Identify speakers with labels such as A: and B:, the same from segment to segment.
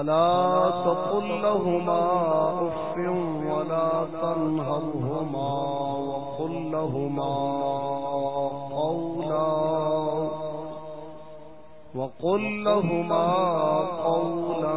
A: فلا تقل لهما أف ولا تنهرهما وقل لهما قولا وقل لهما قولا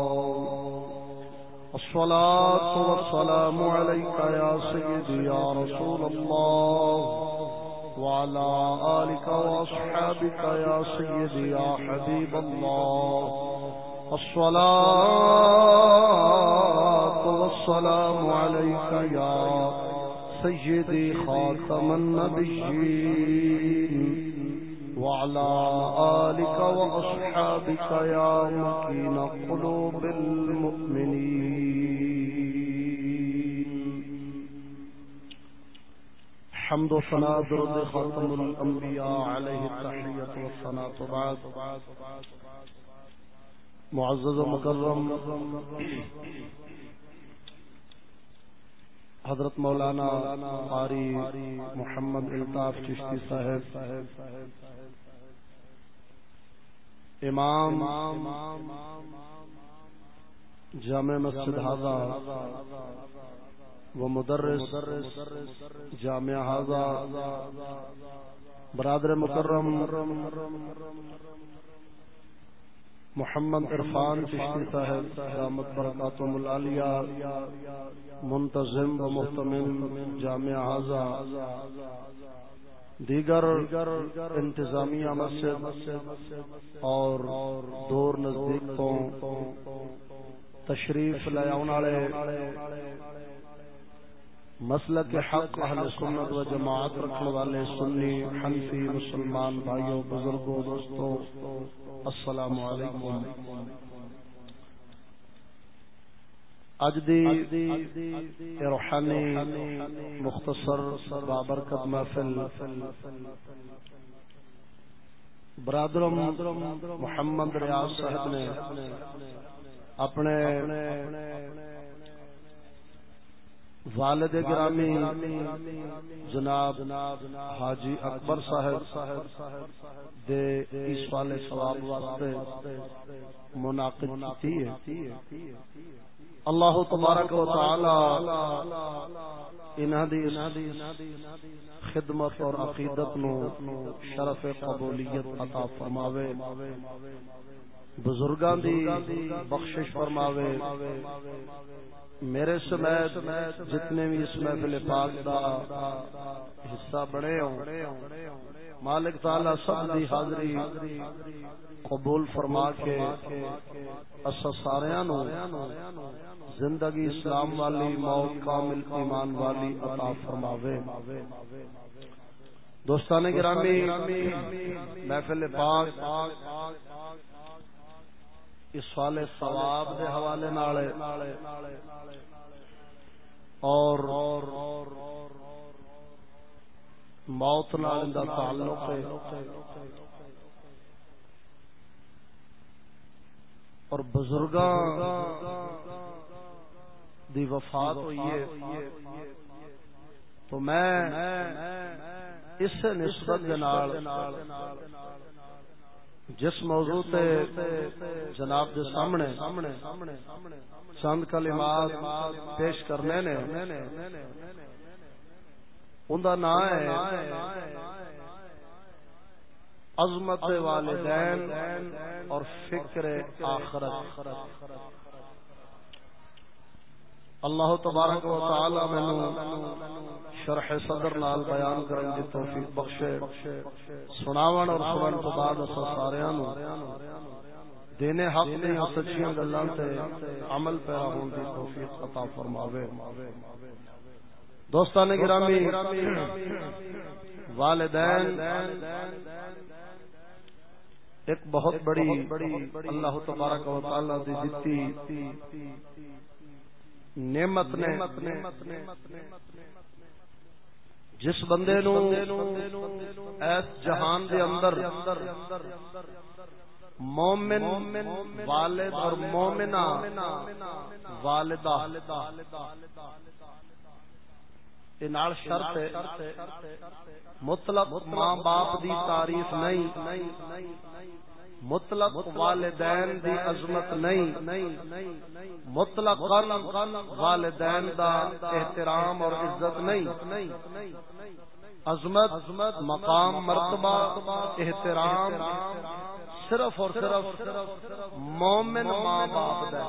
A: الصلاة والسلام عليك يا سيدي يا رسول الله وعلى آلك وأصحابك يا سيدي يا حبيب الله. الصلاة والسلام عليك يا سيدي خاتم النبيين. وعلى آلك وأصحابك يا مكين قلوب المؤمنين. حمد وصلاة درد خاتم الأنبياء عليه التحية والصلاة بعد معزز ومكرم حضرت مولانا قاری محمد الطاف چشتی صاحب. امام جامع مسجد حاضا و مدرس جامع حاضا برادر مکرم محمد عرفان چشتی صاحب رحمت برکاتم العالیہ، منتظم و محتمل جامع حاضہ دیگر انتظامیہ مسجد اور دور نزدیکوں تشریف لے آنے والے مسلک حق اہل سنت و جماعت رکھنے والے سنی حنفی مسلمان بھائیوں بزرگوں دوستوں السلام علیکم۔ اج دی روحانی مختصر بابرکت محفل۔ برادرم محمد ریاض صاحب نے اپنے والد گرامی، جناب حاجی اکبر صاحب دے اس والے ثواب واسطے منعقد کی ہے۔ اللہ تبارک و تعالی انہاں دی خدمت اور عقیدت نو شرف قبولیت عطا فرماوے۔ بزرگاں دی بخشش فرماوے میرے سمیت جتنے بھی اس محفل پاک دا حصہ بنے ہو مالک تعالی سب دی حاضری قبول فرما کے اس سارے نو زندگی اسلام والی موت کامل ایمان والی عطا فرماوے۔ دوستان گرامی محفل پاک اس سال ثواب دے حوالے نال اور موت نال دا تعلق ہے۔ اور بزرگاں دی وفات ہوئی ہے۔ تو میں اس نسبت جنال جس موضوع تے جناب دے سامنے چند کلمات پیش کرنے نے، ان کا نام ہے عظمت والدین اور فکر آخرت۔ اللہ تبارک و تعالی مینوں شرح صدر نال بیان کرن دی توفیق بخشے، سناون اور سنن تو بعد اس ساریاں نو دینے حق دی سچیاں گلاں تے عمل پیرا ہون دی توفیق عطا فرماوے۔ دوستان گرامی والدین، ایک بہت بڑی اللہ تبارک و تعالی دی دتی نعمت نے جس بندے نو اس جہان دے اندر مومن والد اور مومنہ والدہ شرط مطلب ماں باپ دی تعریف نہیں۔ مطلق والدین دی عظمت نہیں مطلق والدین دا احترام اور عزت نہیں۔ عظمت مقام مرتبہ احترام صرف اور صرف مومن ماں باپ دا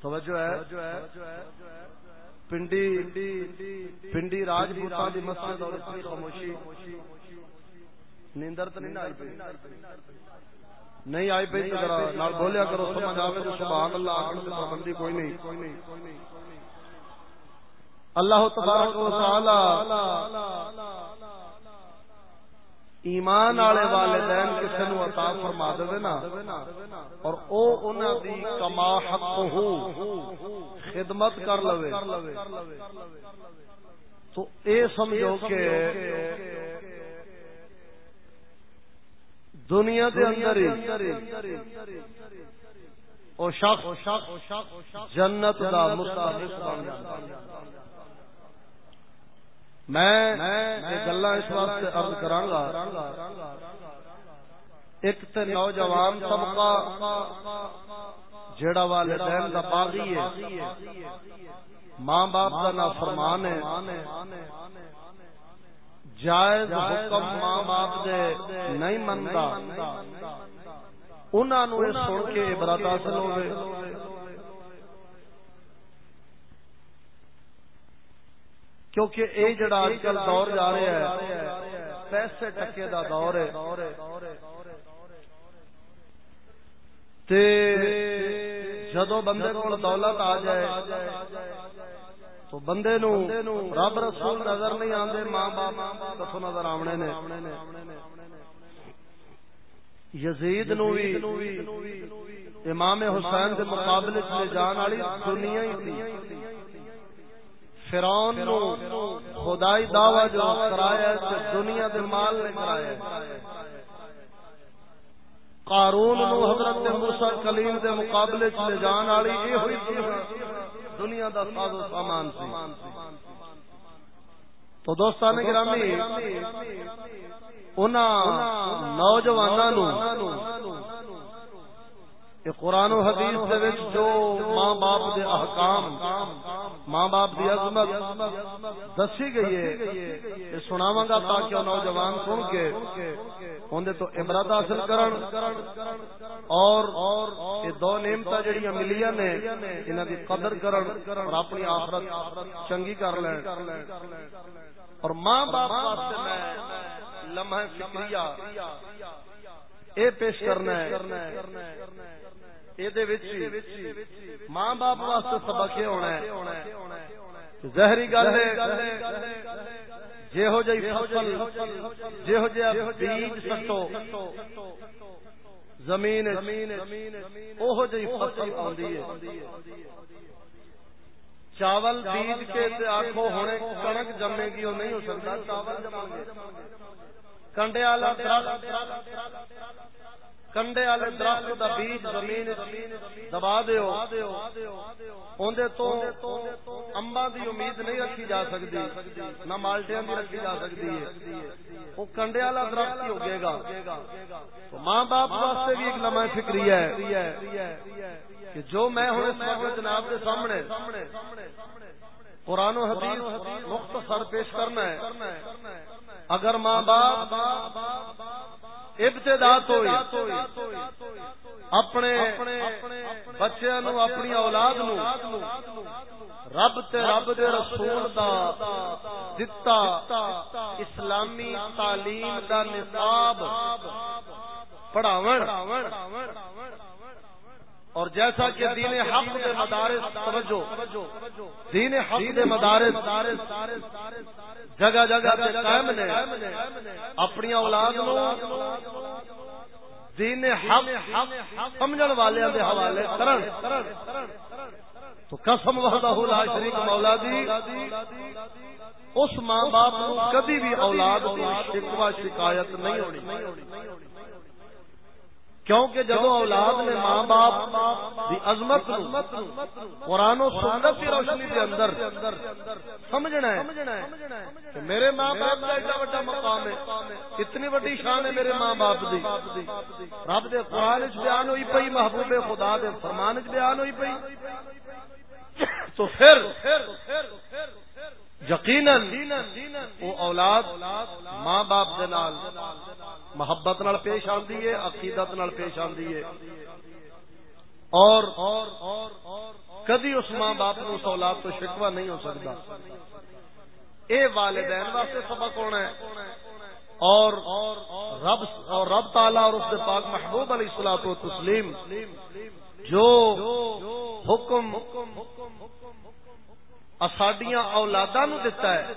A: توجہ ہے۔ پنڈی پنڈی راجپوتا دی مسجد اور اس خاموشی۔ نیندر تو نہیں آئی نہیں آئی پی نال بولیا کرو سمجھ آوے تو سبحان اللہ آخر پابندی کوئی نہیں۔ اللہ تبارک و تعالی ایمان والے والدین کسی نو عطا فرما دے نا اور او انہاں دی کما حق ہو خدمت کر لوے۔ تو اے سمجھو کہ دنیا دے اندر او شخص جنت دا مستحق بن جاندا میں گلا اس واسطے ارد کراں گا۔ ایک تے نوجوان طبقہ جیڑا والدین دا باغی ہے۔ ماں باپ دا نافرمان ہے۔ جائز حکم ماں باپ دے نہیں منتا۔ انہاں نو سن کے عبرت حاصل ہوے کیونکہ اے جڑا اج کل دور جا رہا ہے پیسے ٹکے دا دور ہے۔ تے جدو بندے کو دولت آ جائے تو بندے نو رب رسول نظر نہیں آندے ماں باپ کتوں نظر آمنے نے؟ یزید نو بھی امام حسین کے مقابلے چ جان والی دنیا ہی تھی۔ فرعون نو خدائی دعوی جو کرایا تے دنیا دے مال نے کرایا قارون نو حضرت موسی کلیم دے مقابلے لے جان والی اے ہوئی دنیا دا ساز و سامان سی۔ تو دوستان گرامی انہاں نوجواناں نو قرآن و حدیث دے وچ جو ماں باپ دے احکام ماں باپ کی عظمت دسی گئی ہے سناواں گا تاکہ نوجوان سن کے اندر تو عبرت حاصل کرن۔ اور یہ دو نعمت جڑیاں ملیاں نے، انہاں دی قدر کرن اور اپنی آخرت چنگی کر لین۔ اور ماں باپ واسطے میں لمحہ فکریہ اے پیش کرنا ہے۔ ماں باپ واسطے سبق یہ ہونا ہے زہری گل ہے جہو جی فصل جہو جہ بیج سٹو زمین اوہو جی فصل آندی ہے چاول بیج کے آخو ہونے کنک جمے گی وہ نہیں ہو سکتا چاول جمے کنڈے والا کنڈے والے درخت دا بیج زمین دبا دیو اوندے تو امبا دی امید نہیں رکھی جا سکتی نہ مالٹیاں دی رکھی جا سکتی ہے وہ کنڈے والا درخت ہی ہوگے گا تو ماں باپ واسطے بھی ایک لمحہ فکری ہے کہ جو میں ہوں اس وقت جناب کے سامنے قرآن و حدیث مختصر پیش کرنا ہے اگر ماں باپ ابتدا تو اپنے نو اپنی اولاد نو۔ رب تے رب دے رسول دا دتا اسلامی تعلیم دا نصاب پڑھاون۔ اور جیسا کہ دین حق دے مدارس توجہ۔ دین حق دے مدارس۔ جگہ جگہ تے قائم نے۔ اپنی اولاد نو دین حق سمجھن والے دے حوالے کرن۔ تو قسم وحدہ لا شریک مولا دی، اس ماں باپ کو کبھی بھی اولاد دی شکوہ شکایت نہیں ہونی۔ کیونکہ جب اولاد نے ماں باپ دی عظمت قرآن و سنت کی روشنی کے اندر سمجھنا ہے؟ کہ میرے ماں باپ کا ایڈا بڑا مقام ہے اتنی بڑی شان ہے میرے ماں باپ دی۔ رب دے قرآن بیان ہوئی پئی محبوب خدا دے فرمان بیان ہوئی پئی۔ تو پھر یقینا وہ اولاد ماں باپ دے نال محبت نال پیش آندی ہے، عقیدت نال پیش آندی ہے۔ اور کدی اس ماں باپ نو اس اولاد تو شکوا نہیں ہو سکتا۔ اے والدین واسطے سبق ہونا ہے۔ اور رب اور رب تعالی اور اس پاک محبوب علیہ الصلوۃ والتسلیم جو حکم ساڈیاں اولادا نو دتا ہے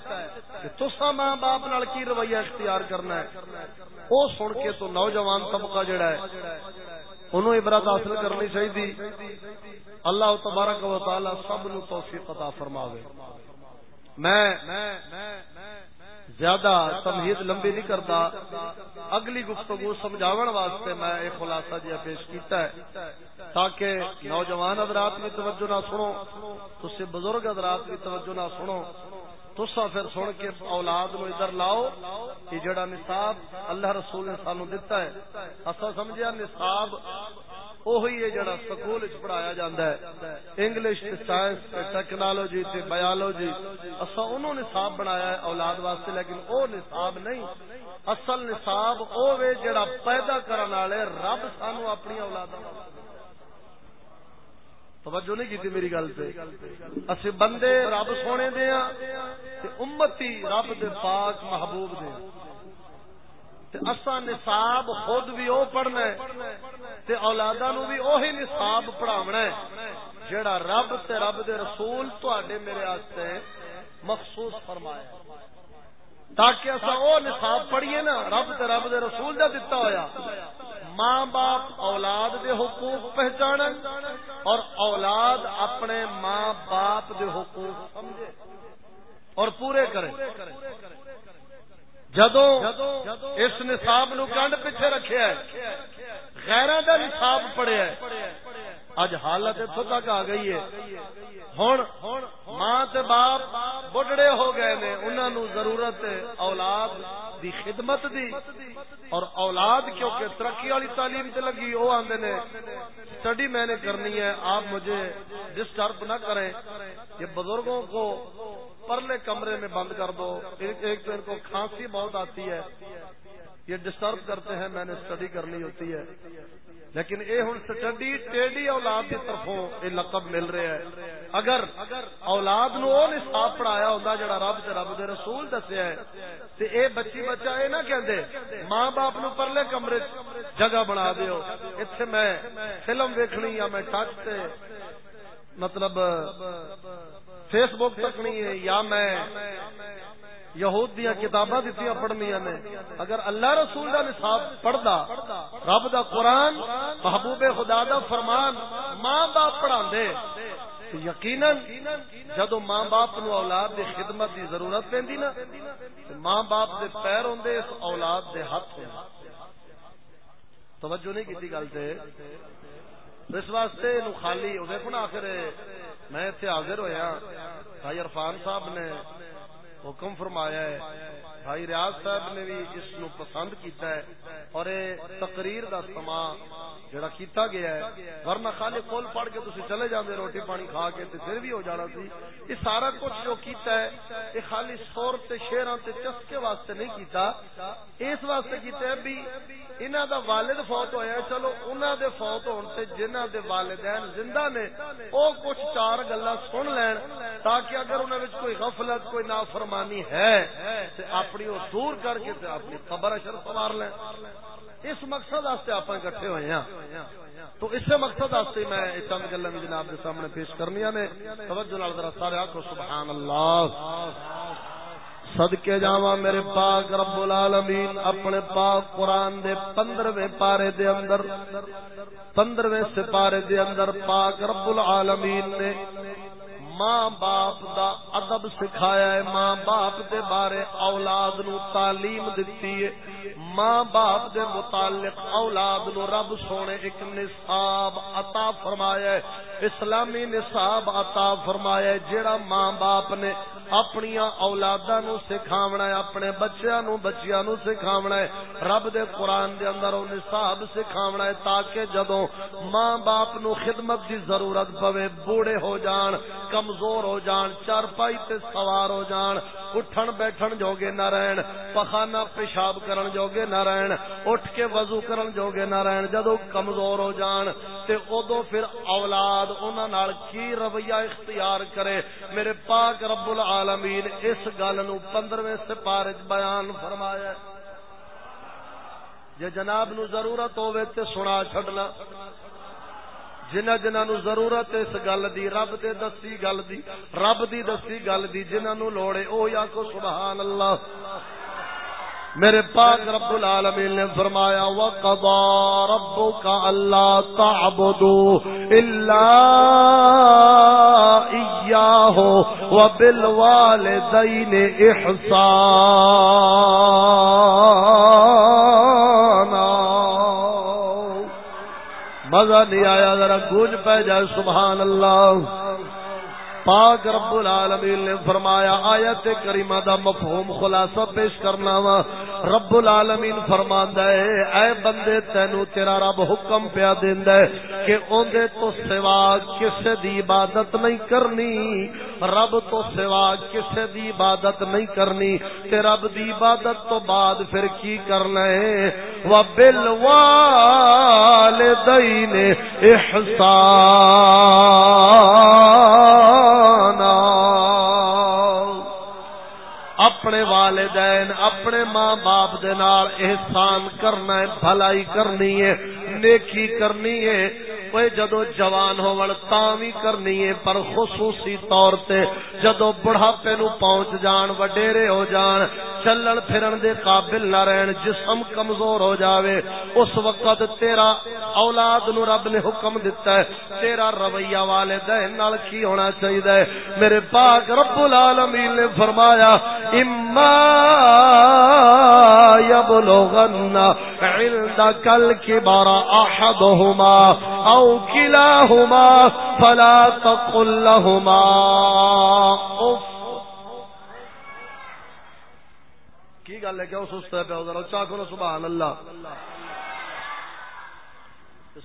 A: کہ تسا ماں باپ نال کی رویہ اختیار کرنا ہے۔ او سن کے تو نوجوان طبقہ جڑا ہے، انہوں عبرت حاصل کرنی چاہیے۔ اللہ تبارک و تعالی سب نو توفیق عطا فرماوے۔ میں زیادہ تمہید لمبی نہیں کرتا، اگلی گفتگو سمجھاون واسطے میں ایک خلاصہ جہاں پیش کیتا ہے، تاکہ نوجوان حضرات بھی توجہ نہ سنو تو سے بزرگ حضرات بھی توجہ نہ سنو۔ تسا پھر سن کے اولاد نو ادھر لاؤ، کہ جڑا نصاب اللہ رسول نے سانو دتا ہے۔ اصا سمجھیا نصاب وہی ہے جڑا سکول وچ پڑھایا جاندا ہے۔ انگلش تے سائنس تے ٹیکنالوجی تے بایولوجی اسا انہوں نصاب بنایا ہے اولاد واسطے، لیکن او نصاب نہیں۔ اصل نصاب او وے جڑا پیدا کرن والے رب سانو اپنی اولاد توجہ نہیں کی میری گل سے اسی بندے رب سونے دے ہاں تے امتی رب دے پاک محبوب دے ہاں۔ اسا نصاب خود بھی او پڑھنا ہے تے اولادا نو بھی اوہی نصاب پڑھاونا ہے جڑا رب تے رب دے رسول تواڈے میرے واسطے مخصوص فرمایا تاکہ اسا او نصاب پڑھیے نا، رب تے رب دے رسول دا دتا ہویا۔ ماں باپ اولاد دے حقوق پہچان اور اولاد اپنے ماں باپ دے حقوق سمجھے اور پورے کرے۔ جدو اس نصاب نو کنڈ پیچھے رکھے غیرہ دا نصاب پڑے اج حالت اتو تک آ گئی ہے۔ ہوں ماں تے باپ بڑھڑے ہو گئے نے انہوں نو ضرورت اولاد دی خدمت دی۔ اور اولاد کیونکہ ترقی والی تعلیم تے لگی وہ آندے نے اسٹڈی میں نے کرنی ہے، آپ مجھے ڈسٹرب نہ کریں۔ یہ بزرگوں کو پرلے کمرے میں بند کر دو۔ ایک تو ان کو کھانسی بہت آتی ہے۔ یہ ڈسٹرب کرتے ہیں، میں نے اسٹڈی کرنی ہوتی ہے. لیکن اے ہوں سٹڈی ٹیڈی اولاد کی طرفوں یہ لقب مل رہا ہے. اگر اولاد نو وہ نصاب پڑھایا ہوتا جڑا رب سے رب دے رسول دسیا ہے، تے اے بچی بچہ اے نہ کہندے، ماں باپ نو پرلے کمرے جگہ بنا دیو ایتھے میں فلم ویکھنی یا میں ٹچ تے مطلب فیس بک تکنی ہے، یا میں یہود دیا کتاباں دیتی پڑھنی نے۔ اگر اللہ رسول کا نصاب پڑھتا رب دا قرآن محبوب خدا دا فرمان ماں باپ پڑھا یقیناً جدو ماں باپ نو اولاد دی خدمت دی ضرورت پی نا ماں باپ دے پیر ہوں اس اولاد دے ہاتھ ہوں توجہ نہیں کی گل سے اس واسطے نو خالی دیکھو نا آخر میں اتنے حاضر ہویا، بھائی عرفان صاحب نے حکم فرمایا ہے۔ بھائی ریاض صاحب نے بھی اس نو پسند کیتا ہے اور اے تقریر دا سما جڑا کیتا گیا ہے۔ ورنہ خالی کول پڑھ کے تسی چلے جاندے روٹی پانی کھا کے تے پھر بھی ہو جانا سی۔ یہ سارا کچھ جو کیتا ہے، یہ خالی سور تے شیراں تے چسکے واسطے نہیں کیتا۔ اس واسطے کیتا ہے بھی انہاں دا والد فوت ہویا ہے۔ چلو انہاں دے فوت ہون تے جنہاں دے والدین زندہ نے، او کچھ چار گلاں سن لین تاکہ اگر انہاں وچ کوئی غفلت، کوئی نافرمانی ہے تے اپنی وہ دور کر کے تے اپنی قبر اشر سوار لیں۔ اس مقصد واسطے آپ اکٹھے ہوئے ہیں۔ تو اس مقصد واسطے میں چند گلا بھی جناب کے سامنے پیش کرنی نے۔ توجہ لال ذرا سارے آخو سبحان اللہ صدقے جاوا میرے پاک رب العالمین، اپنے پاک قرآن دے پندرویں پارے دے اندر، پندرویں سپارے دے اندر پاک رب العالمین نے ماں باپ دا ادب سکھایا ہے، ماں باپ دے بارے اولاد نو تعلیم دتی ہے۔ ماں باپ دے متعلق اولاد نو رب سونے ایک نصاب عطا فرمایا ہے۔ اسلامی نصاب عطا فرمایا ہے، جیڑا ماں باپ نے اپنی اولاداں نو سکھاونا ہے، اپنے بچیاں نو بچیاں نو سکھاونا ہے۔ رب دے قرآن دے اندر او نصاب سکھاونا ہے تاکہ جدوں ماں باپ نو خدمت دی ضرورت پوے، بوڑھے ہو جان کمزور ہو جان چار پائی تے سوار ہو جان، اٹھن بیٹھن جوگے نہ رہن، پخانہ پیشاب کرن جوگے نہ رہن، اٹھ کے وضو کرن جوگے نہ رہن، جدو کمزور ہو جان تے ادو پھر اولاد انہاں نال کی رویہ اختیار کرے؟ میرے پاک رب العالمین اس گل نو 15ویں سپارے بیان فرمایا جے جناب نو ضرورت ہوے تے سنا چھڈنا۔ جنہ جنہ نو ضرورت اس گل دی رب دے دسی گل دی رب دی دسی گل دی جنہ نو لوڑے او یا کو سبحان اللہ میرے پاک رب العالمین نے فرمایا وقضا ربک الا تعبدوا الا اياه وبالوالدين احسانا مزہ نہیں آیا ذرا گونج پہ جائے سبحان اللہ۔ پاک رب العالمین نے فرمایا، آیت کریمہ دا مفہوم خلاصہ پیش کرنا وا۔ رب العالمین فرماندا ہے، اے بندے، تینو تیرا رب حکم پیا دیندا ہے کہ اوندے تو سوا کسے دی عبادت نہیں کرنی۔ رب تو سوا کسے دی عبادت نہیں کرنی۔ تے رب دی عبادت تو بعد پھر کی کرنا ہے؟ و بالوالدین احسان۔ اپنے والدین، اپنے ماں باپ دے نال احسان کرنا ہے، بھلائی کرنی ہے، نیکی کرنی ہے۔ جدو جوان ہو بھی کرنی ہے، پر خصوصی طور تے جدو بڑھاپے نو پہنچ جان، وڈیرے ہو جان چلن پھرن دے قابل نہ رہن، جسم کمزور ہو جاوے۔ اس وقت تیرا اولاد نو رب نے حکم دیتا ہے، تیرا رویہ والدین نال کی ہونا چاہیے میرے پاک رب العالمین نے فرمایا، اما یبلغن عندك الكبر احدهما او كلاهما فلا تقل لهما۔ اف گل ہے کہ اس سست ہے پہ ذرا اچھا کرو سبحان اللہ۔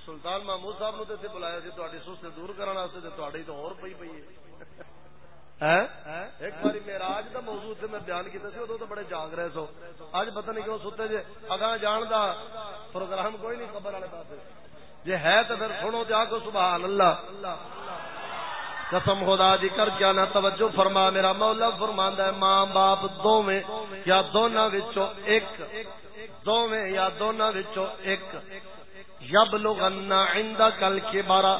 A: سلطان محمود صاحب نو تے بلایا سی تہاڈی سست دور کرن واسطے تے تہاڈی تو اور پئی پئی ہے۔ ایک بار میراج دا موضوع تے میں بیان کیتا سی ادو تو بڑے جاگ رہے سو۔ اج پتہ نہیں کیوں ستے جے اگاں جان دا پروگرام کوئی نہیں خبر والے پاسے۔ جے ہے تو پھر سنو تے آکو سبحان اللہ۔ قسم خدا دی کر کیا نہ توجہ فرما، میرا مولا فرماندا ہے، ماں باپ دوویں یا دونوں وچوں ایک، دوویں یا دونوں وچوں ایک۔ یبلغن عندک الکبارا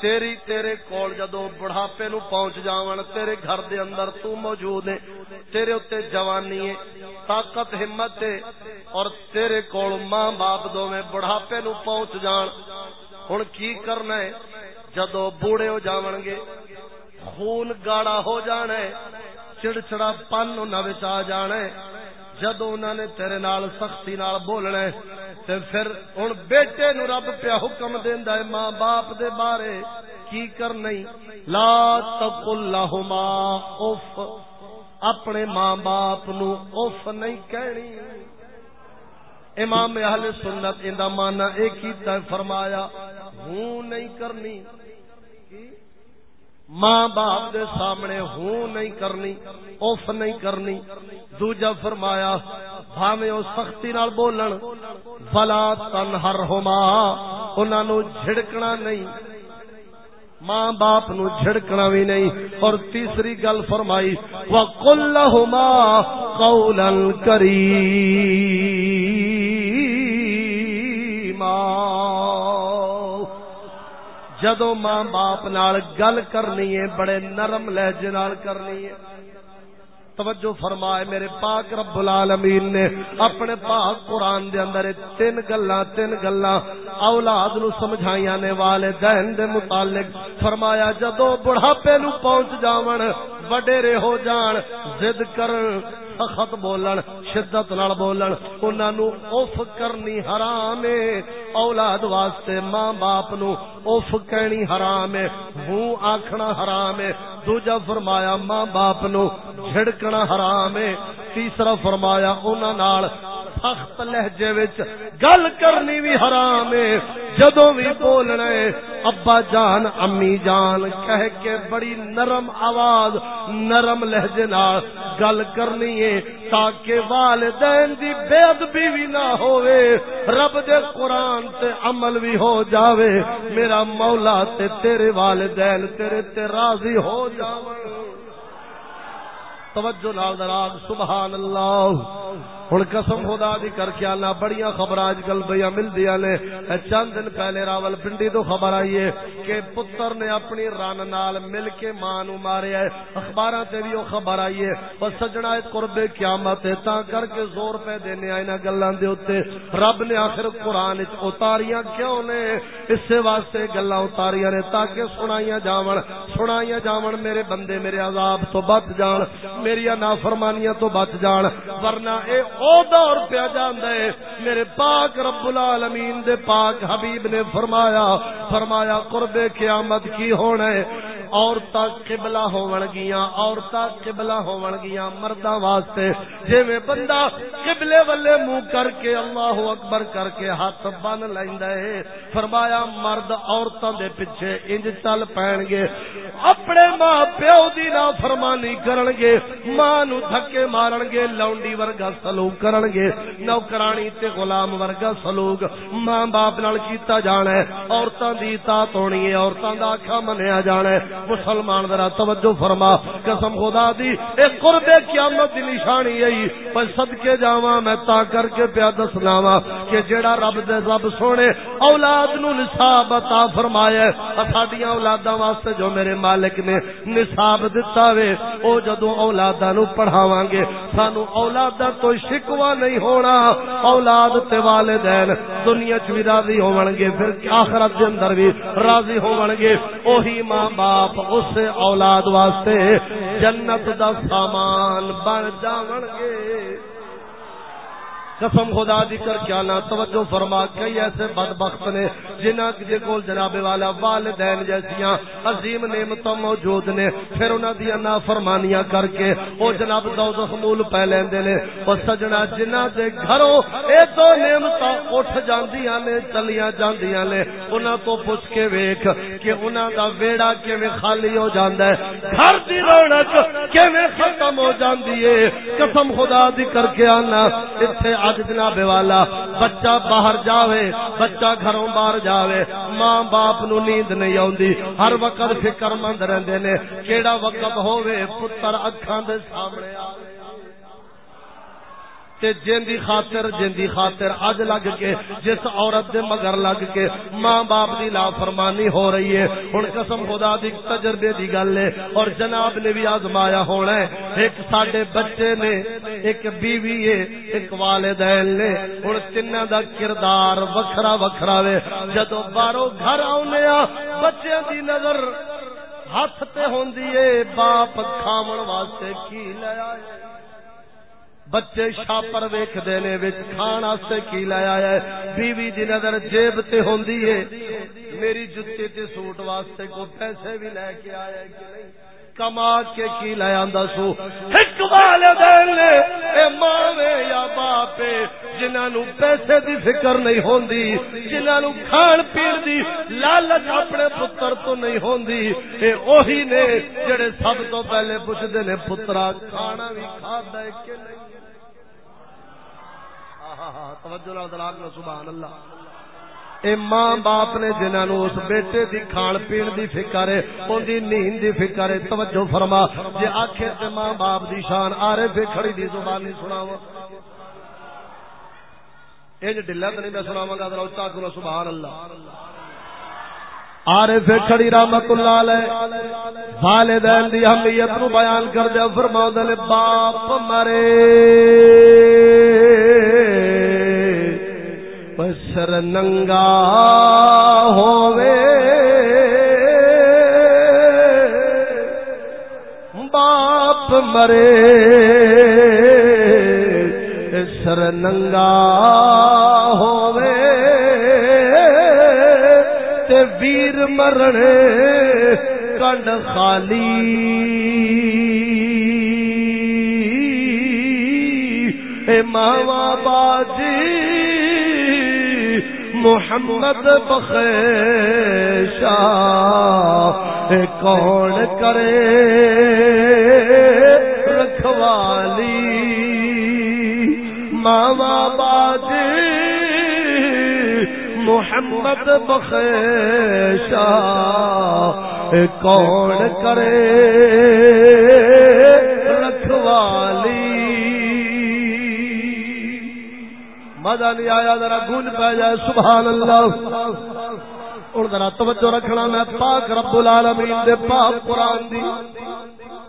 A: تیری، تیرے کول جدو بڑھاپے نو پہنچ جاون، تیرے گھر دے اندر تو موجود ہے تیرے اتے جوانی ہے طاقت، ہمت ہے، اور تیرے کول ماں باپ دو میں بڑھاپے نو پہنچ جان۔ ہن کی کرنا ہے؟ جدو بوڑھے ہو جاون گے، خون گاڑا ہو جانا ہے، چڑچڑا پن انہاں آ جانا ہے۔ جدو انہاں نے تیرے نال سختی نال بولنا ہے، تے پھر ہن بیٹے نو رب پیا حکم دیندا ہے، ماں باپ دے بارے کی کر نہیں لا تقل لهما اف۔ اپنے ماں باپ نو اف نہیں کہنی۔ امام اہل سنت ایندا معنی ایک کیتا فرمایا، ہوں نہیں کرنی۔ ماں باپ دے سامنے ہوں نہیں کرنی، اوف نہیں کرنی۔ دوجا فرمایا بھاوے او سختی نال بولن فلا تنہرہما انہاں نو جھڑکنا نہیں۔ ماں باپ نو جھڑکنا بھی نہیں۔ اور تیسری گل فرمائی، وقل لهما قولا کریما جدو ماں باپ نال گل کرنی ہے، بڑے نرم لہجے نال کرنی ہے۔ توجہ فرمائے، میرے پاک رب العالمین نے اپنے پاک قرآن دے اندر تین گلاں تین گلاں اولاد نو سمجھائیاں نے، والدین دے متعلق فرمایا جدو بڑھاپے نو پہنچ جاون وڈیرے ہو جان ضد کرن سخت بولن، شدت نال بولن، انہاں نو اوف کرنی حرام ہے اولاد واسطے ماں باپ نو اوف کہنی حرام ہے منہ آکھنا حرام ہے دوجا فرمایا ماں باپ نو جھڑکنا حرام ہے تیسرا فرمایا انہاں نال سخت لہجے وچ گل کرنی بھی حرام ہے۔ جدوں بھی بولنا ہے، ابا جان، امی جان، کہہ کے بڑی نرم آواز، نرم لہجے نال گل کرنی ہے تاکہ والدین دی بے ادبی بھی نہ ہوئے، رب دے قرآن تے عمل بھی ہو جاوے۔ میرا مولا تے تیرے والدین تیرے تے راضی ہو جاوے توجہ نال دراگ سبحان اللہ۔ ہوں قسم خدا دی کر کے آنا بڑی خبر اج کل بھیا ملتی نے۔ چند دن پہلے راول پنڈی تو خبر آئی ہے کہ پتر نے اپنی رن نال مل کے ماں نو ماریا ہے۔ اخبار سے بھی وہ خبر آئی ہے۔ اور سجنا قرب قیامت ہے۔ تا کر کے زور پہ دینے آئے نا گلوں دے اوتے۔ رب نے آخر قرآن اتاریاں کیوں نے؟ اس واسطے گلا اتاریاں نے تاکہ سنائیاں جاون۔ سنائیاں جاون میرے بندے، میرے عذاب تو بچ جان۔ میری نافرمانیاں تو بچ جان۔ ورنہ اے او دور پیا جاندا ہے۔ میرے پاک رب العالمین دے پاک حبیب نے فرمایا فرمایا، قرب قیامت کی ہونا ہے۔ عورتاں قبلہ ہون گیاں، عورتاں قبلہ ہون گیاں مرداں واسطے۔ جویں بندہ قبلے والے منہ کر کے اللہ اکبر کر کے ہاتھ بن لیندا ہے۔ فرمایا، مرد عورتاں دے پیچھے انج چل پین گے۔ اپنے ماں پیو دی نافرمانی کرن گے۔ ماں نو دھکے مارن گے، لونڈی ورگا سلوک کرن گے نوکرانی تے غلام ورگا سلوک ماں باپ نال کیتا جانا ہے۔ عورتاں دی اطاعت ہونی ہے، عورتاں دا آکھا منیا جانا ہے۔ مسلمان ذرا توجہ فرما۔ قسم خدا دی، اے قرب قیامت دی نشانی ائی پر صدکے جاواں، میں تا کر کے پیا دسنا وا کہ جیڑا رب دے رب سونے اولاد نو نصاب عطا فرمایا ہے ساڈیاں اولاداں واسطے جو میرے مالک نے نصاب دتا وے، او جدوں اولاداں نو پڑھاواں گے، سانو اولاداں تو شک شکوا نہیں ہونا۔ اولاد تے والدین دنیا چ بھی راضی ہون گے پھر آخرت دے اندر بھی راضی ہون گے اوہی ماں باپ اس اولاد واسطے جنت دا سامان بن جاون گے قسم خدا دی کر کیا نہ توجہ فرما کئی ایسے بدبخت نے جنہ دے کول جناب والا والدین جیسیاں عظیم نعمتاں موجود نے، پھر انہاں دی نافرمانیاں کر کے او جناب دوزخ مول پہ لیندے نے۔ او سجنا جنہ دے گھروں اے تو نعمتاں اٹھ جاندیاں نے، چلیاں جاندیاں نے۔ انہاں تو پوچھ کے ویکھ کہ انہاں دا ویڑا کیویں خالی ہو جاندا ہے؟ گھر دی رونق کیویں ختم ہو جاندی ہے؟ قسم خدا دی کر کے آنا۔ ایتھے اج جناب والا، بچہ باہر جاوے، بچہ گھروں باہر جاوے۔ ماں باپ نو نیند نہیں آوندی۔ ہر وقت فکر مند رہندے نے، کیڑا وقت ہووے، پتر اکھاں دے سامنے آوے۔ تے جیندی خاطر جیندی خاطر اج لگ کے، جس عورت دے مگر لگ کے ماں باپ دی لا فرمانی ہو رہی ہے۔ ہن قسم خدا دی، تجربے دی گل ہے۔ اور جناب نے بھی آزمایا ہونا ہے۔ ایک ساڈے بچے نے، ایک بیوی ہے، ایک والدین نے۔ ہن تیناں دا کردار وکھرا وکھرا وے۔ جدوں باہروں گھر اونے آ بچے دی نظر ہاتھ تے ہوندی ہے، باپ کھاون واسطے کی لے آئے؟ بچے شاپر ویخ دینے وچ کھان واسطے کی لایا ہے؟ بیوی دی نظر جیب تے ہوندی ہے۔ میری جُتی تے سوٹ واسطے کو پیسے بھی لے کے آیا ہے کہ نہیں؟ کما کے کی لے آندا سو؟ ایک والدین نے، اے ماں وے یا باپ جنہاں نو پیسے دی فکر نہیں ہوندی، جنہاں نو کھان پین دی لالچ اپنے پتر تو نہیں ہوندی، اے اوہی نے جڑے سب تو پہلے پوچھدے نے، پترا کھانا بھی کھادا ہے کہ نہیں؟ ہاں، ہاں، سبحان اللہ۔ اے ماں باپ نے جنہاں نو اس بیٹے دی کھان پین دی فکر ہے اون دی نیند دی فکر ہے، توجہ فرما۔ جے آکھے تے ماں باپ دی شان آرے پہ کھڑی دی زبانی سناواں۔ اے جے ڈلا تے نہیں میں سناواں گا، ذرا اچا کرو سبحان اللہ۔ عارف کھڑی رحمت اللہ علیہ۔ والدین دی اہمیت نو بیان کر دیا فرماؤ دل باپ مرے۔ پسر ننگا ہووے باپ مرے سر ننگا ہووے تے ویر مرنے کنڈ خالی اے ماوا باجی محمد بخشا اے کون کرے؟ رکھوالی۔ ماوا باجی محمد بخشا کون کرے؟ رکھوالی۔ مزہ نہیں آیا، ذرا گونج پہ جائے، سبحان اللہ۔ اور ذرا توجہ رکھنا میں پاک رب العالمین دے پاک قرآن دی۔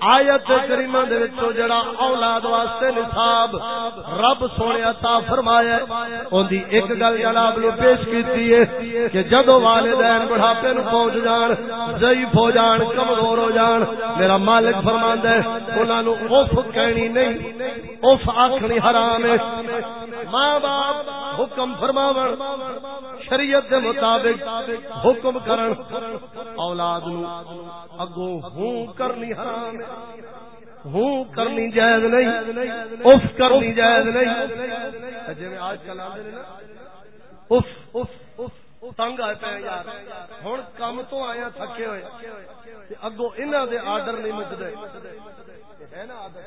A: آیت کریمہ دے وچوں جڑا اولاد واسطے نصاب، رب سونے عطا فرمایا۔ اون دی ایک گل جناب نو پیش کیتی ہے کہ جدوں والدین بڑھاپے نو پہنچ جان، ضعیف ہو جان، کمزور ہو جان، میرا مالک فرماندا ہے، انہاں نو اوف کہنی نہیں، اوف آکھنی حرام ہے۔ ماں باپ حکم فرماون، شریعت دے مطابق حکم کرن، اولاد نو اگوں ہوں کرنی حرام، ہوں کرنی جائز نہیں، اف کرنی جائز نہیں۔ جی آج کل آدھے نا، اف اف اف، تنگ آئے پہ یار۔ ہوں کام تو آیا تھکے ہوئے اگو انہوں دے آرڈر نہیں مکتے ہے نا آرڈر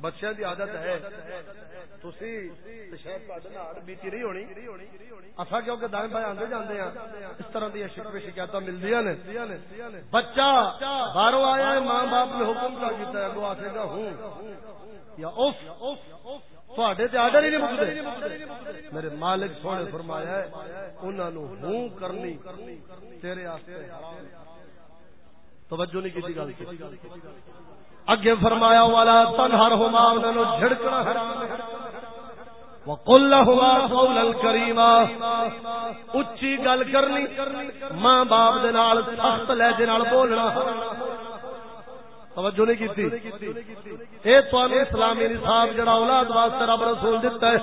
A: بچوں کی عادت ہے۔ بیتی نہیں ہونی۔ اصا کیونکہ دائیں بائیں آدھے جانے ہیں اس طرح دیا شکوے شکایت ملتی ہیں بچہ باہر آیا ہے ماں باپ نے حکم کیا کیتا ہے، وہ آسے گا، ہوں۔ یا اف تھوڑے آڈر ہی نہیں مکتے میرے مالک سونے فرمایا ہے انہوں ہوں کرنی تیرے توجہ نہیں کسی گل اگے فرمایا والا تنہر ہوما انہوں جھڑکنا حرام ہے۔ وقل لهما قولا كريما۔ اچھی گل کرنی ماں باپ دے نال، سخت لہجے نال بولنا توجہ نہیں کی اے تھانوں اسلامی نصاب جڑا اولاد واسطے رب رسول دیتا ہے،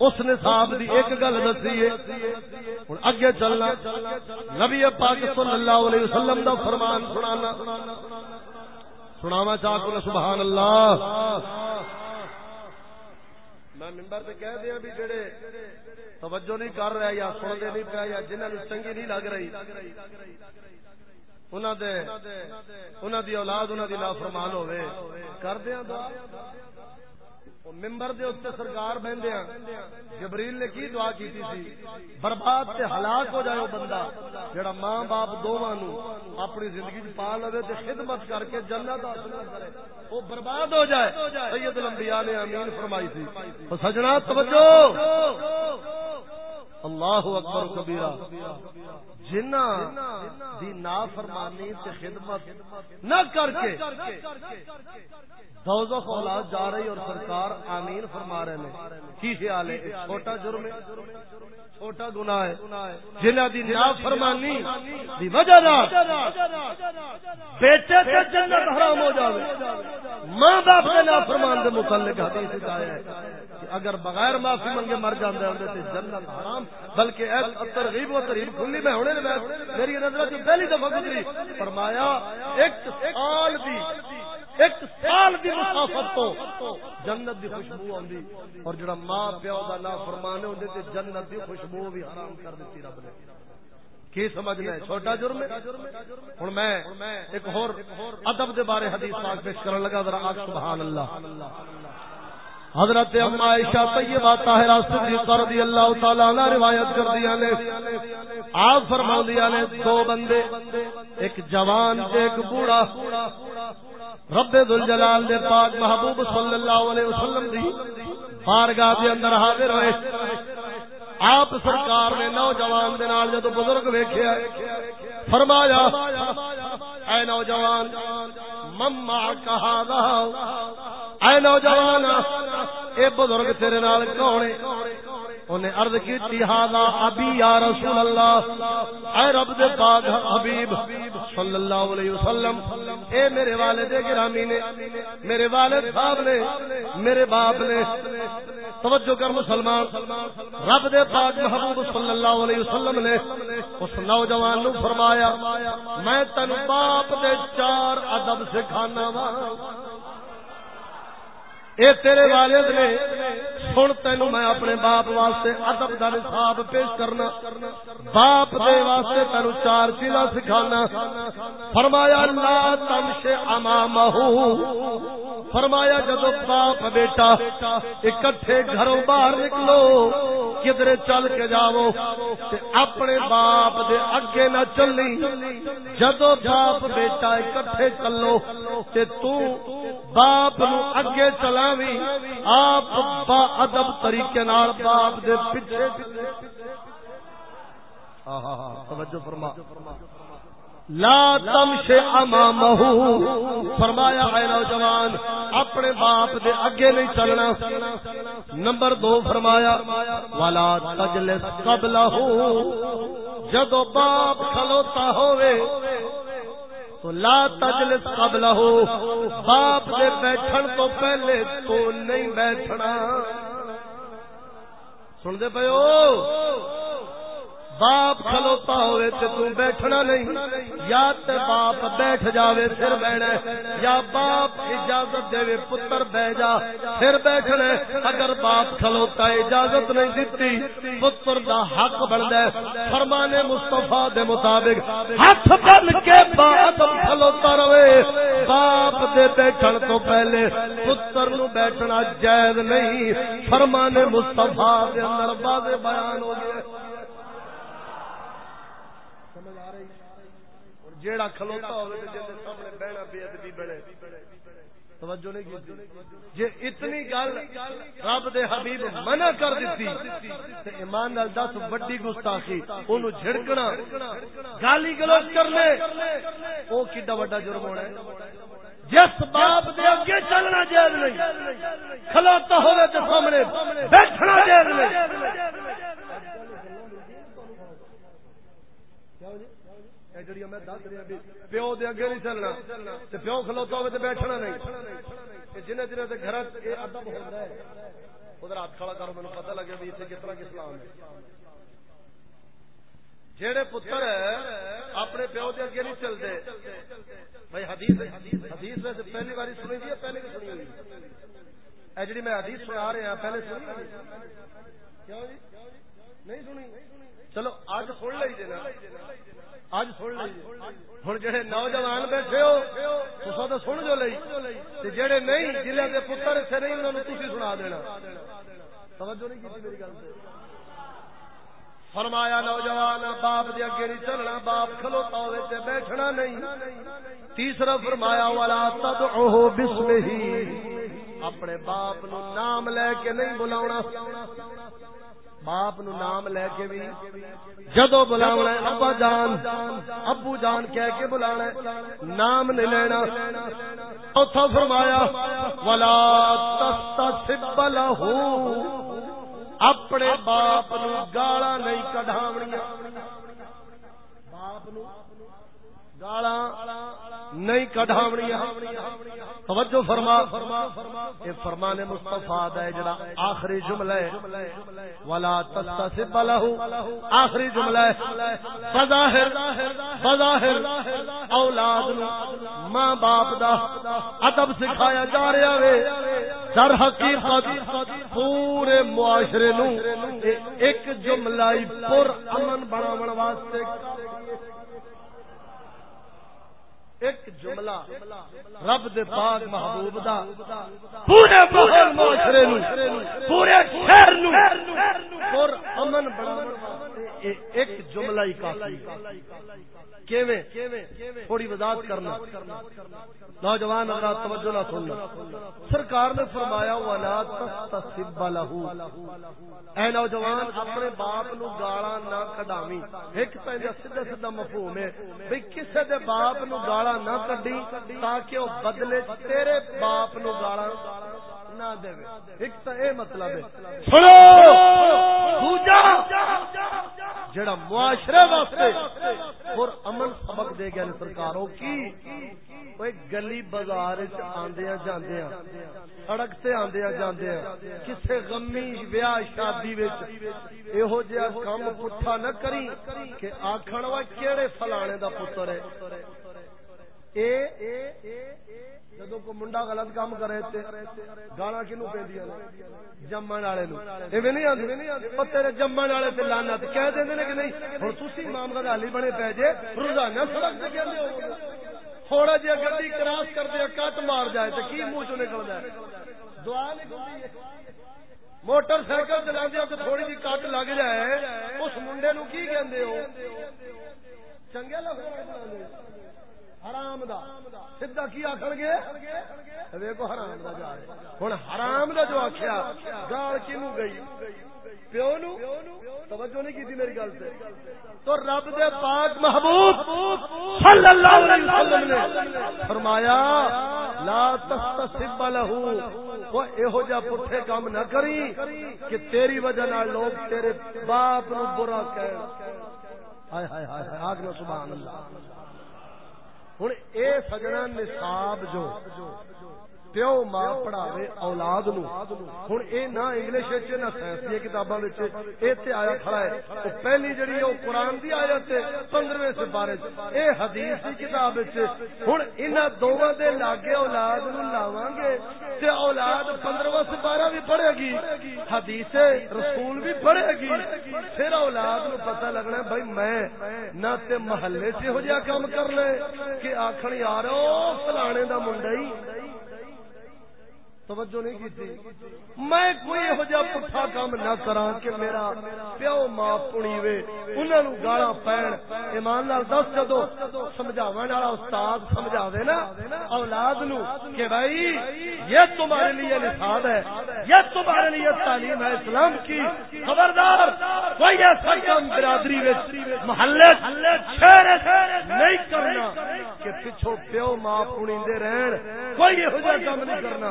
A: اس نصاب دی ایک گل دسی ہے۔ ہن اگے چلنا، نبی پاک صلی اللہ علیہ وسلم دا فرمان سنانا۔ سناوا چاہ سبحان اللہ میں ممبر تے کہہ دیا بھی جڑے توجہ نہیں کر رہے یا سن دے نہیں پیا یا جنہاں نوں چنگی نہیں لگ رہی، انہاں دے انہاں دی اولاد انہاں دی نافرمان ہوے کر دیاں دعا۔ ممبر دے اتنے سرکار بہندے ہیں جبریل نے کی دعا کی تھی برباد تے ہلاک ہو جائے وہ بندہ جڑا ماں باپ دونوں نو اپنی زندگی پا لے تے خدمت کر کے جنت حاصل کرے۔ وہ برباد ہو جائے۔ سید الانبیاء نے امین فرمائی تھی سجنا، توجہ! اللہ اکبر کبیرہ۔ جنہ دی نافرمانی تے خدمت نہ کر کے دوزخ اولاد جا رہی اور سرکار آمین فرما رہے ہیں۔ کی خیال ہے؟ چھوٹا جرم ہے، چھوٹا گناہ ہے۔ جنہ دی نافرمانی دی وجہ بیٹے تے جنت حرام ہو جاوے۔ ماں باپ کے نافرمان دے متعلق حدیث آیا ہے۔ اگر بغیر معافی منگے مر جاندے ہوندے تے جنت حرام، بلکہ اے ترغیب و ترہیب کھلی میں ہونے نے میری نظر جو پہلی دفعہ گزری۔ فرمایا، ایک سال دی، ایک سال دی مسافت تو جنت دی خوشبو آندی۔ اور جڑا ماں پیو دا نافرمان ہوندے تے جنت دی خوشبو بھی حرام کر دیتی رب نے۔ کی سمجھنا ہے چھوٹا جرم ہوں میں ایک اور ادب دے بارے حدیث پاک پیش کرنے لگا، ذرا آگ سبحان اللہ۔ حضرت اما عائشہ طیبہ طاہرہ صدیقہ رضی اللہ تعالی عنہ روایت کر دیا نے۔ آپ فرما دیا نے دو بندے، ایک جوان ایک بوڑھا۔ رب ذوالجلال دے پاک محبوب صلی اللہ علیہ وسلم دی بارگاہ دے اندر حاضر ہوئے۔ آپ سرکار نے نوجوان دے نال جدو بزرگ ویکھیا، فرمایا، اے نوجوان مما کہا اے نوجوان اے بزرگ تیرے نال کون انہیں عرض کی ہادا ابھی یا رسول اللہ اے رب دے پاک حبیب، صلی اللہ علیہ وسلم، اے میرے والد گرامی نے، میرے والد صاحب نے، میرے باپ نے، توجہ کر مسلمان، رب دے پاک محبوب صلی اللہ علیہ وسلم نے اس نوجوان نو فرمایا، میں تن باپ دے چار ادب سکھانا وا اے تیرے والد نے، سن تینو میں اپنے باپ واسطے ادب کا نصاب پیش کرنا، باپ دے واسطے تینو چار چیزاں سکھانا۔ فرمایا، لا تمشے امامہ فرمایا جدو باپ بیٹا اکٹھے گھروں باہر نکلو کدھر چل کے جاؤ اپنے باپ دے اگے نہ چلی۔ جدو باپ بیٹا اکٹھے چلو تے تو باپ نو اگے چلاوی آپ با ادب طریقے نال باپ دے پیچھے۔ توجہ فرما۔ لا تمش امامہ فرمایا، اے نوجوان، اپنے باپ دے اگے نہیں چلنا۔ نمبر دو فرمایا والا تجلس قبلہ جدو باپ کھلوتا ہوئے، تو لا تجلس قبل ہو باپ دے بیٹھن تو پہلے تو نہیں بیٹھنا۔ سن دے پے باپ کھلوتا ہوئے تے تو بیٹھنا نہیں۔ یا تے باپ بیٹھ جاوے پھر بہنا یا باپ اجازت دے پتر بہ جا پھر بیٹھنا اگر باپ کھلوتا اجازت نہیں دیتی پتر دا حق بندا ہے۔ فرمان مصطفی دے مطابق ہاتھ بن کے باپ کھلوتا رہے۔ باپ دے بیٹھن تو پہلے پتر نو بیٹھنا جائز نہیں۔ فرمان مصطفی دے اندر واضح بیان ہو گیا۔ جیڑا کھلوتا ہوئے جن دے سامنے بہنا بے ادبی بنے۔ توجہ نہیں کی جے اتنی گل رب دے حبیب منع کر دیتی تے ایمان نال دس بڑی گستاخی اونوں جھڑکنا، گالی گلوچ کرنے، او کیڈا بڑا جرم ہونا ہے؟ جس باپ دے اگے چلنا جائز نہیں، کھلوتا ہوئے تے سامنے بیٹھنا جائز نہیں۔ جڑی میں دس رہا پیو دے اگے نہیں چلنا تے پیو کھلوتا ہوے تے بیٹھنا نہیں جنہیں جنہیں تے گھر ادب ہوندا ہے ادھر ہاتھ کھڑا کرو مینوں پتہ لگے بھی اتنے کس طرح اسلام ہے جڑے پتر اپنے پیو دے اگے نہیں چلتے بھائی حدیث حدیث ویسے پہلی باری سنی تھی پہلے بھی سنی ہوئی اے جڑی میں حدیث سنا رہا پہلے سنی کیوں جی نہیں سنی چلو اج سن لئی جی اج سن لئی ہوں جڑے نوجوان بیٹھے ہو تصا تو سن جو لئی۔ جڑے نہیں جلے کے پتر اتنے نہیں انہوں نے تھی سنا دینا۔ توجہ نہیں کی میری گل فرمایا، نوجوان، باپ دے اگے نہیں چلنا، باپ کھلوتا ہوئے بیٹھنا نہیں۔ تیسرا فرمایا والا تدعوه بسمه اپنے باپ نو نام لے کے نہیں بلاونا باپ نو نام لے کے بھی جدو بلاونا ابا جان، ابو جان کہہ کے بلانا نام نہیں لینا۔ چوتھا فرمایا، ولا تستصب له۔ اپنے باپ نو گالا نہیں کڈھاونیاں۔ باپ نو گالا نہیں کڈھاونیاں۔ توجہ فرما یہ فرمان مصطفیٰ دا ہے جڑا آخری جملہ ہے۔ ولا تستصب له۔ آخری جملہ ہے۔ بظاہر بظاہر اولاد نو ماں باپ دا ادب سکھایا جا رہا ہے۔ در حقیقت پورے معاشرے نو ایک جملہ ہی پر امن بناون واسطے ایک جملہ رب دے پاک محبوب دا۔ پورے ماحول معاشرے نو پورے شہر نو۔ پر امن بناون ایک جملہ ہی کافی۔ تھوڑی وضاحت کرنا۔ نوجوان اگر توجہ نہ سننا۔ سرکار نے فرمایا، ولا تسب له۔ اے نوجوان، اپنے باپ نو گالا نہ کڈاویں۔ ایک تے سیدھا سیدھا مفہوم ہے۔ بھئی کسے دے باپ نو گالا نہ کڈی تاکہ او بدلے تیرے باپ نو گالا نہ دے۔ ایک تے اے مطلب ہے۔ سنو! دوجا! جڑا معاشرے واسطے اور امن سبق دے گیا سرکاروں کی۔ گلی بازار وچ آندیاں جاندیاں سڑک تے آندیاں جاندیاں، کسے غمی، ویاہ، شادی وچ ایہو جہا کم پٹھا نہ کری کہ آکھن وا کیڑے فلانے دا پتر ہے۔ جدو کو منڈا غلط کام کرے گالا کنو پہ دیا جمن والے نہیں تیرے جمن والے تے لانا کہہ دیں کہ نہیں؟ ہوں تھی امام غزالی بنے پی جے، روزانہ سڑک سے تھوڑا جہا گڈی کراس کر دیا کٹ مار جائے تو کی منہ چ نکل جائے دعا موٹر سائیکل چلا دیا تو تھوڑی جی کٹ لگ جائے، اس منڈے نو کی کہندے ہو؟ چنگے لفظ حرام دا۔ سیدھا کی آخر گے؟ ویکو حرام دا جا ہوں حرام دا جو آخیا گال کنو گئی؟ پیو نو؟ توجہ نہیں کی میری گل سے تو رب دے پاک محبوب صلی اللہ علیہ وسلم نے فرمایا، لا تستصب له وہ ایہو جا پٹھے کام نہ کری کہ تیری وجہ نال لوگ تیرے باپ نو برا کہے ہائے ہائے ہائے، آگ نو سبحان اللہ۔ ہوں اے سجنا نصاب جو پیو ماں پڑھاوے اولاد نو۔ ہن اے نہ انگلش نہ سائنس دی کتاباں وچ ایتھے آیا کھڑا ہے۔ تو پہلی جڑی او قران دی آیت ہے 15ویں سپارے وچ۔ اے حدیث دی کتاب وچ۔ ہن انہاں دوواں دے لاگے اولاد نو لاواں گے تے اولاد 15واں سپارہ بھی پڑھے گی۔ حدیث رسول بھی پڑھے گی۔ پھر اولاد نو پتہ لگنا بھائی میں نہ تے محلے سے ہو جا کام کر لے کہ آکھن یار فلانے دا منڈا ہی توجہ نہیں کی میں کوئی یہو جہا پٹھا کام نہ کرا کہ میرا پیو ماں پڑی وے انہوں نے گالا پین ایمان لال دس جدو سمجھاو والا استاد سمجھاوے نا، اولاد نو کہ بھائی، یہ تمہارے لیے نصاب ہے، یہ تمہارے لیے تعلیم ہے اسلام کی۔ خبردار، کوئی ایسا کام برادری وچ، محلے شہر نہیں کرنا کہ پچھو پیو ماں پڑی رہن۔ کوئی یہو جہاں کام نہیں کرنا۔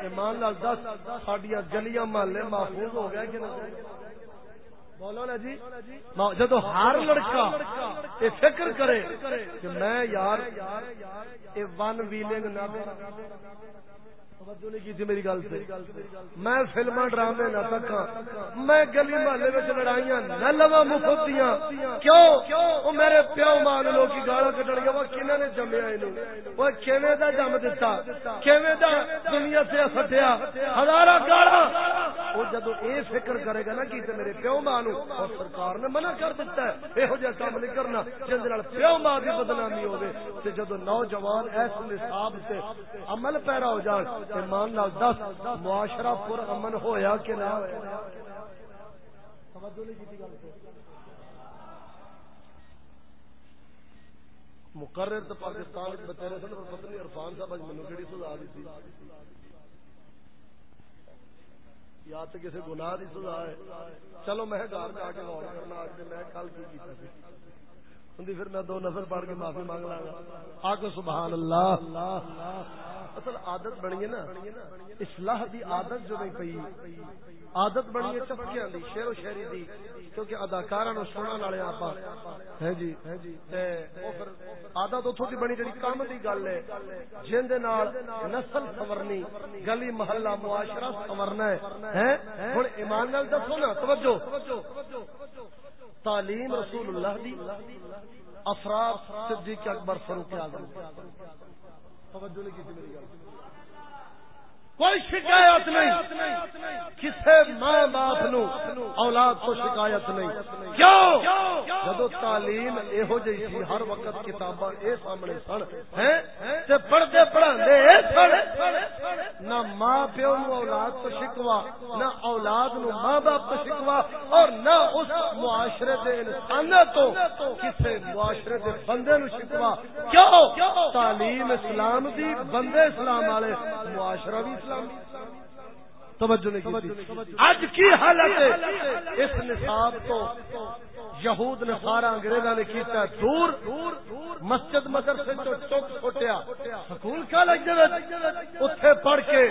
A: ایمان لال دس سڈیا گلیاں محلے محفوظ ہو گیا کہ جی جدو ہر لڑکا یہ فکر کرے کہ میں یار، یہ ون ویلنگ نہ میری گل سے۔ میں فلما ڈرامے نہ تکا میں گلی محلے میں لڑائیاں نہ لوا مفت دیا ہاں۔ کیوں؟ میرے پیو مان لوگ گالا کٹن گیا۔ وہ کنہ نے جمیا وہ کیویں دا جم دتا؟ کیویں دا دنیا سے سٹیا؟ ہزار گالا وہ جدو اے فکر کرے گا نا کہ میرے پیو ماں اور سرکار نے منع کر دیتا ہے۔ یہو جہاں کام نہیں کرنا۔ جن پیو ماں کی بدنامی ہوگی جدو نوجوان ایس نصاب سے عمل پیرا ہو جان ایمان نال دس، معاشرہ پر امن ہویا کہ نہ مقرر تو پاکستان بتانے سن پتہ نہیں عرفان صاحب اج مینوں کیڑی سزا دتی یا تو کسی گناہ کی سزا ہے۔ چلو میں گھر جا کے غور کرنا اج میں کل کی کیتا سی؟ پھر میں دو نفر پڑھ کے معافی مانگ لا گا۔ آ سبحان اللہ۔ اصل عادت بنی ہے نا۔ اصلاح دی عادت جو نہیں پئی۔ عادت بنی ہے چپکیاں دی، شعر و شاعری دی۔ کیونکہ اداکاراں نو سنن والے آپا۔ ہیں جی۔ تے او پھر عادت اوتھوں دی بنی جڑی کام دی گل ہے۔ جن نال نسل سورنی گلی محلہ معاشرہ سورنا ہے۔ ہیں؟ ہن ایمان نال دسو نا، توجہ۔ تعلیم رسول اللہ دی افراد صدیق اکبر فاروق اعظم۔ توجہ نہیں کی میری گل۔ کوئی شکایت نہیں۔ کسی ماں باپ نو، اولاد کو شکایت نہیں۔ کیوں؟ جدو تعلیم یہو جی سی، ہر وقت کتاباں اے سامنے سن تے پڑھتے پڑھا سن۔ نہ ماں پیو نو اولاد تو شکوا، نہ اولاد نو ماں باپ تو شکوا، اور نہ اس معاشرے دے انسان تو کسی معاشرے دے بندے نو شکوا۔ کیوں؟ تعلیم اسلام دی بندے اسلام والے، معاشرہ بھی اسلام توجہ نہیں اج کی حالت ہے، اس نصاب تو یہود نے سارا انگریزا نے کیتا دور، مسجد مدرسے تو چوک چھوٹیا سکول کیا لگ اتھے پڑھ کے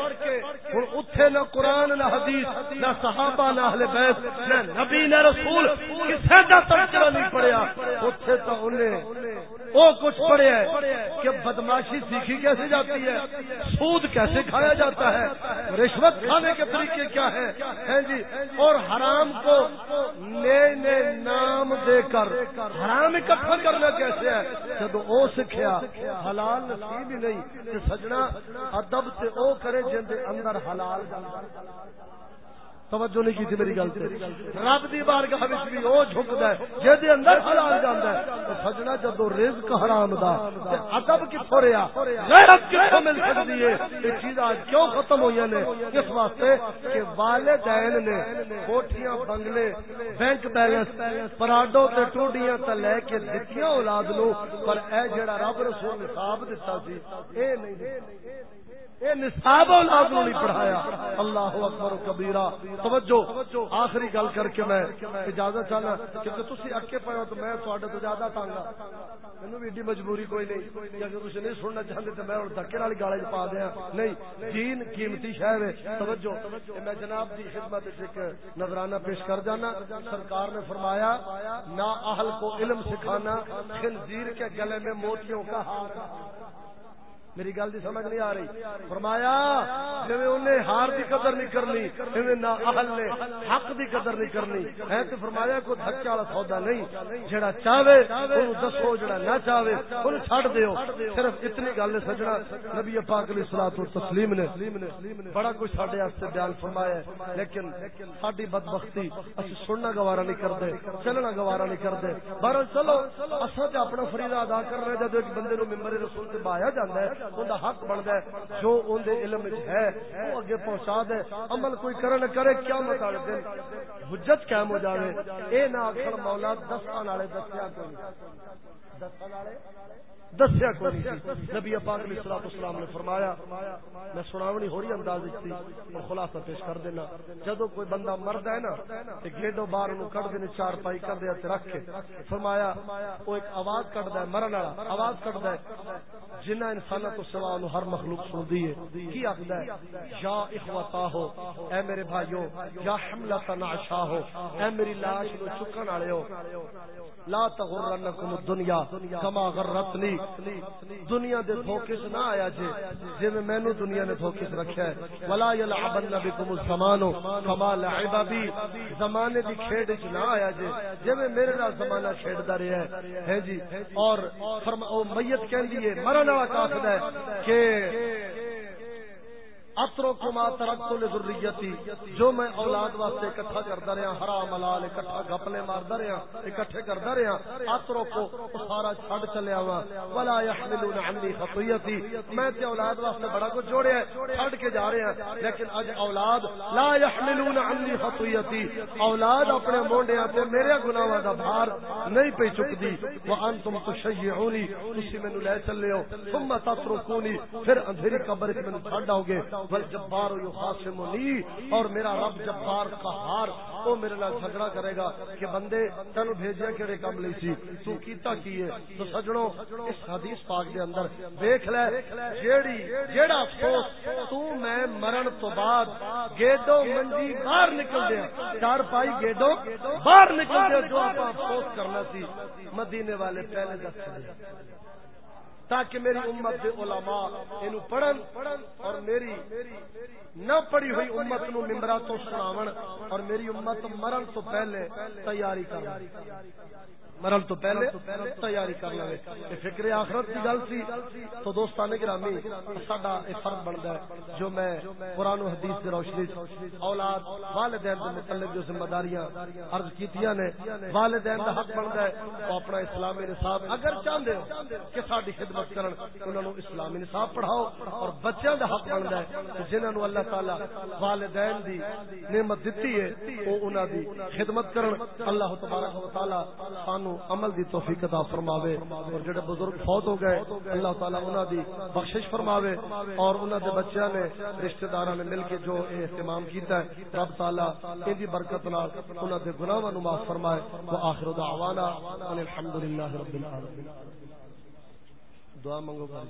A: ہوں اتھے نہ قرآن، نہ حدیث، نہ صحابہ، نہ اہل بیت، نہ نبی، نہ رسول، کسے کا تذکرہ نہیں پڑیا اتھے تو انہیں وہ کچھ پڑھے کہ بدماشی سیکھی کیسے جاتی ہے، سود کیسے کھایا جاتا ہے، رشوت کھانے کے طریقے کیا ہے جی اور حرام کو نئے نئے نام دے کر حرام اکٹھا کرنا کیسے ہے؟ جب وہ سیکھا حلال نصیب ہی نہیں سجنا ادب سے وہ کرے جن اندر حلال توجہ نہیں کی میری گل رب دی بارگاہ وچ بھی او جھکدا ہے جے دے اندر حلال جاندا ہے۔ سجنا جدو رزق حرام دا تے ادب کتھوں رہیا؟ غیرت کتھوں مل سکدی ہے؟ یہ چیزاں کیوں ختم ہوئی نے؟ اس واسطے؟ کہ والدین نے کوٹھیاں، بنگلے، بینک بیلنس پراڈو تے ٹوڈیاں تے لے کے دتیاں اولاد نو، پر اے جڑا رب رسول نصاب دتا سی، اے نہیں یہ نصاب اولاد نہیں پڑھایا۔ اللہ اکبر کبیرہ۔ توجہ، آخری گل کر کے میں اجازت چاہنا، کیونکہ تسی اکے پے ہو تو میں تھوڑے تو زیادہ تنگ ہاں۔ مینوں بھی ایڈی مجبوری کوئی نہیں۔ کہ اگر تسی نہیں سننا چاہتے تو میں ہن دھکے والی گالی پا دیاں نہیں، دین قیمتی شے ہے۔ توجہ میں جناب دی خدمت وچ ایک نظرانہ پیش کر جانا۔ سرکار نے فرمایا، نا اہل کو علم سکھانا، خنزیر کے گلے میں موتیوں کا ہار میری گل دی سمجھ نہیں آ رہی۔ فرمایا جی انہیں ہار دی قدر نہیں کرنی نہ اہل نے حق دی قدر نہیں کرنی، ہے تو فرمایا، کوئی دھکے والا سودا نہیں، جڑا چاہے دسو، جڑا نہ چاہے انہوں چھڑ دیو۔ صرف اتنی گل نے سجنا، نبی پاک علیہ الصلوۃ والتسلیم نے بڑا کچھ ساڈے واسطے بیان فرمایا ہے، لیکن ساڈی بدبختی اسی سننا گوارا نہیں کرتے، چلنا گوارا نہیں کرتے۔ بہرحال چلو، اساں تے اپنا فریضہ ادا کر رہے جب ایک بندے نو ممبر رسول تے بایا جاندا ہے ان حق بنتا ہے، جو ان علم ہے وہ اگے پہنچا دے، عمل کوئی کرے کرے کیا مت والے دن حجت قائم ہو جائے اے نہ آخر مولا دسان والے دسیا کوئی دسان والے دسیا کوئی نبی پاک علیہ الصلوۃ والسلام نے فرمایا، میں سناونی ہو رہی انداز تھی اور خلاصہ پیش کر دینا۔ جدو کوئی بندہ مرد ہے نا، تے گیڈو باہر نو کڈ دینے چار پائی کر دے تے رکھ کے فرمایا وہ ایک آواز کڈدا ہے، مرن والا آواز کڈدا ہے۔ جنہ انسان شرع تو سوا انہوں ہر مخلوق سن دیئے کی عقد ہے؟ یا اخوتا ہو، اے میرے بھائیوں یا حملہ نعشا ہو، اے میری لاش نو چکن آڑے ہو لا تغرنکم الدنیا کما غرتنی۔ دنیا دے دھوکے سے نہ آیا جے جے میں میں نو دنیا نے دھوکے سے رکھا ہے۔ ولا یلعبن بكم الزمان کما لعب بی۔ زمانے دی کھیڈ وچ نہ آیا جے جے میں میرے نال زمانہ کھیڈدا رہیا ہے۔ ہیں جی؟ اور فرما او میت کہندی ہے، مرن والا کافر ہے۔ کہ اترو کما ترکت لذریتی جو میں اولاد واسطے اکٹھا کردا رہیا حرام حلال اکٹھا گپلے ماردا رہیا اکٹھے کردا رہیا اترو کو سارا چھڈ چلیا وا ولا يحملون عني خطيتي۔ میں تے اولاد واسطے بڑا کچھ جوڑیا ہے، چھڈ کے جا رہے ہیں۔ لیکن اج اولاد، لا يحملون عني خطيتي۔ اولاد اپنے مونڈیاں تے میرے گناہاں دا بھار نہیں پئی چکدی وانتم تشيعوني۔ تسی مینوں لے چلے ہو۔ ثم تتركوني پھر اندھیری قبر وچ مینوں چھڈ آؤ گے۔ بل جبار یخاصمنی اور میرا رب جبار قہار او میرے نال جھگڑا کرے گا کہ بندے تینو بھیجیا کیڑے کم لئی سی؟ تو کیتا کیے تو سجنوں اس حدیث پاک دے اندر دیکھ لے، جیڑی، جیڑا افسوس، تو میں مرن تو بعد گیڈو منجی باہر نکل دیا۔ چار پائی گیڈو باہر نکل دیا جو آپ افسوس کرنا سی۔ مدینے والے پہلے دس تاکہ میری امت دے علماء اینو پڑھن اور میری نہ پڑھی ہوئی امت نو ممبرا تو سناون اور میری امت مرن تو پہلے تیاری کر مرن تو پہلے تیاری کر لے فکر آخرت کی گل سی۔ تو دوستان گرامی ساڈا یہ فرق بنتا ہے جو میں قرآن و حدیث کی روشنی اولاد والدین کے متعلق جو ذمہ داریاں عرض کیتیاں نے والدین کا حق بنتا ہے وہ اپنا اسلامی نصاب اگر چاہتے ہو کہ ساری خدمت کرن انہوں نے اسلامی نصاب پڑھاؤ اور بچوں کا حق بنتا ہے۔ جنہوں نے اللہ تعالی والدین دی نعمت دیتی ہے وہ انہوں دی خدمت کرن۔ اللہ تبارک و تعالی سانو نو عمل دی توفیق عطا فرماوے اور جڑے بزرگ فوت ہو گئے، اللہ تعالی انہاں دی بخشش فرماوے اور انہاں دے بچیاں نے، رشتہ داراں نے مل کے جو اہتمام کیتا ہے، رب تعالی ان دی برکت نال انہاں دے گناہاں نو معاف فرمائے۔ واخر دعوانا ان الحمدللہ رب العالمین۔ دعا منگو بھائی